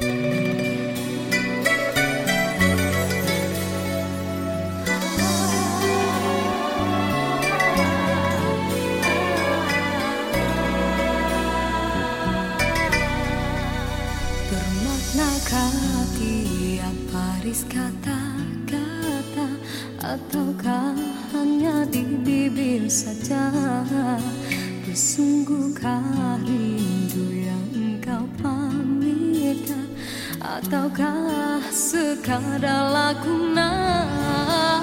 Bermaknakah tiap baris kata-kata Ataukah hanya di bibir saja? Bersungguhkah Ataukah sekadar lakonan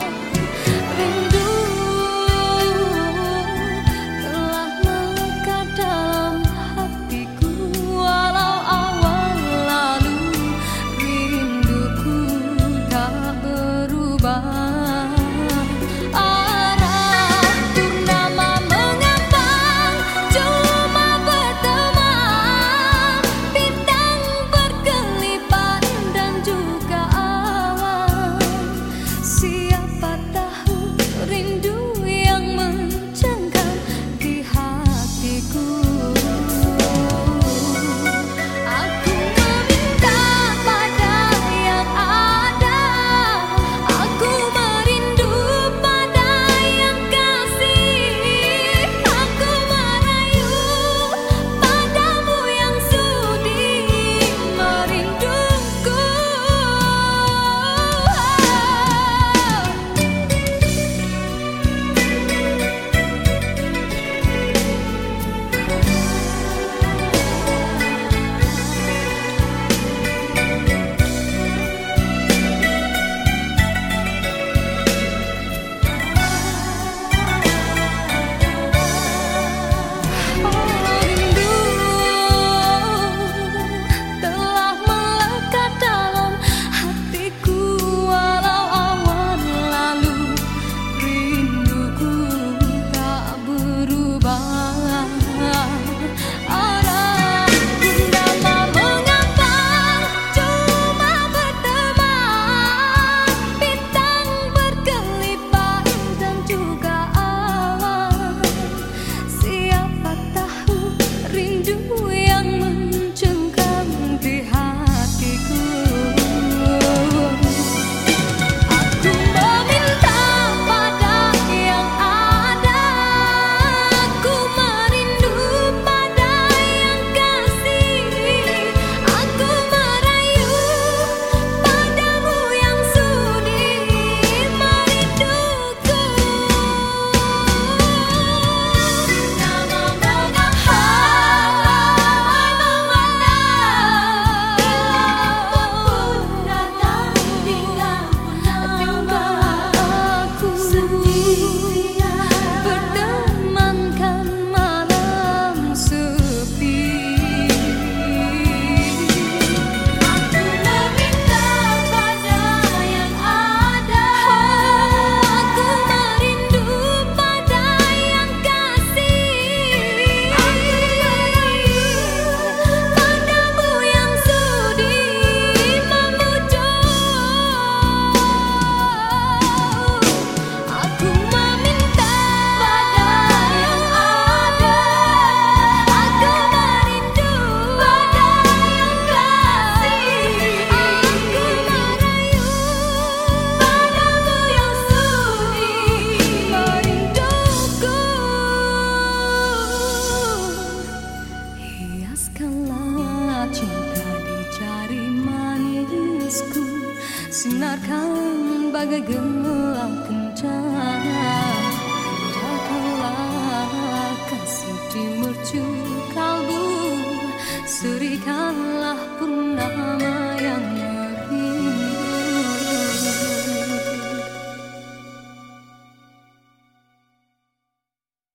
Sinarkan bagai gelang kencana